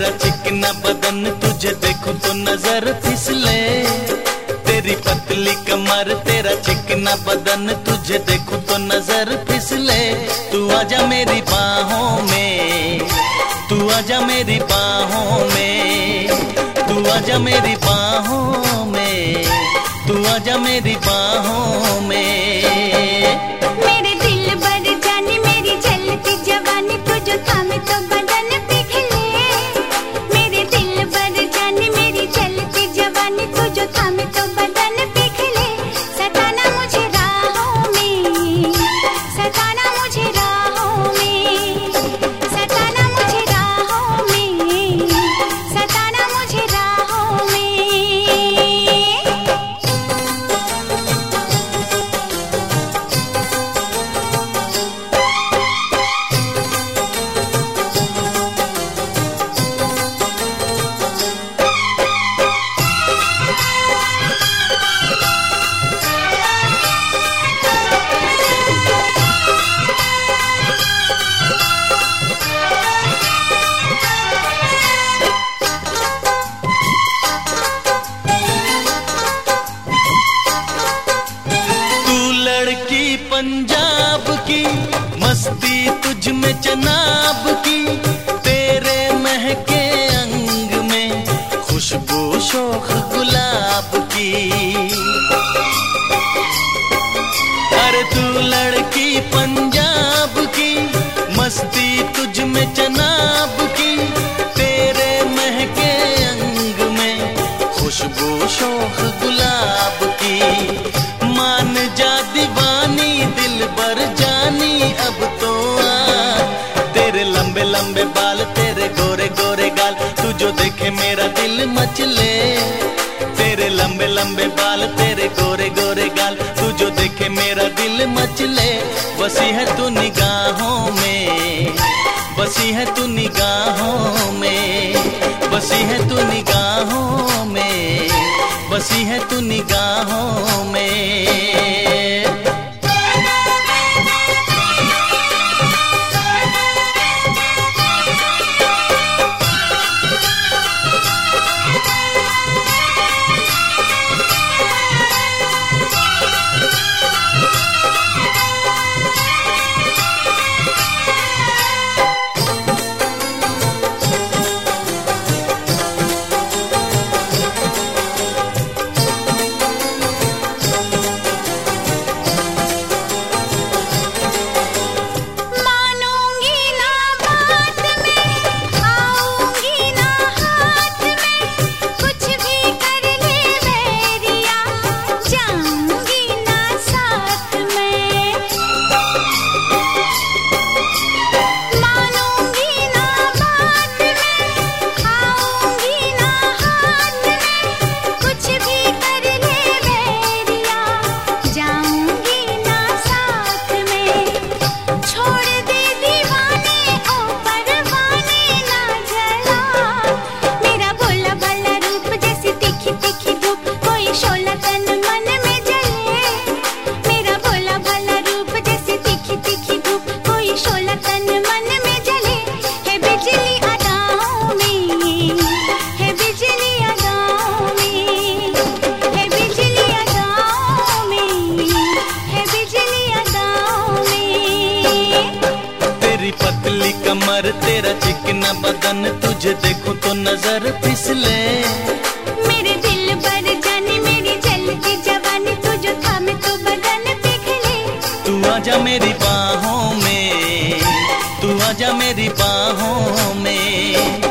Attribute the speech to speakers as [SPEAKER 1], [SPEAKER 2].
[SPEAKER 1] तेरा चिकना बदन, तुझे देखो तो नज़र फिसले। तेरी पतली कमर, तेरा चिकना बदन, तुझे देखो तो नज़र फिसले। तू आजा मेरी बाहों में, तू आजा मेरी बाहों में, तू आजा मेरी बाहों में, तू आजा मेरी बाहों पंजाब की मस्ती तुझ में चनाब की। जो देखे मेरा दिल मचले तेरे लंबे लंबे बाल, तेरे गोरे गोरे गाल, तू जो देखे मेरा दिल मचले बसी है तू निगाहों में, बसी है तू निगाहों में, बसी है तू निगाहों में, बसी है तू निगाहों में। चिकना बदन तुझे देखो तो नज़र फिसले।
[SPEAKER 2] मेरे दिल भर जाने मेरी जलती जवानी तुझे थामे तो बदन पिघले।
[SPEAKER 1] तू आजा मेरी बाहों में तू आजा मेरी बाहों में।